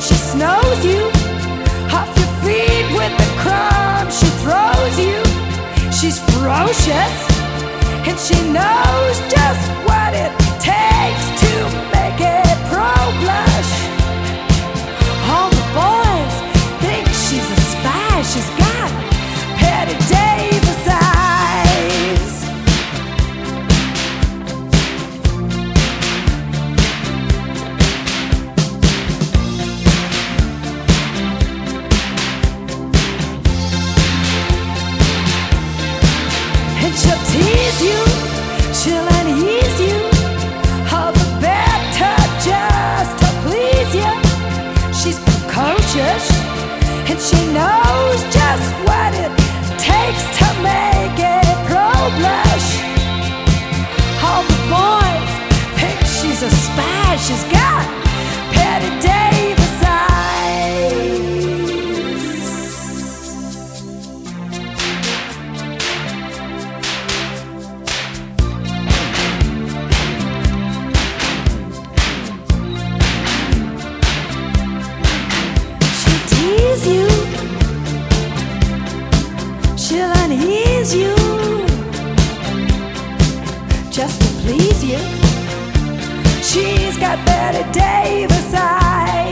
she snows you off your feet with the crumbs she throws you. She's ferocious and she knows just what it takes to make a pro blush. All the boys think she's a spy. She's she knows just what it takes to make a pro blush. All the boys think she's a spy. She's got Just to please you. She's got Bette Davis eyes.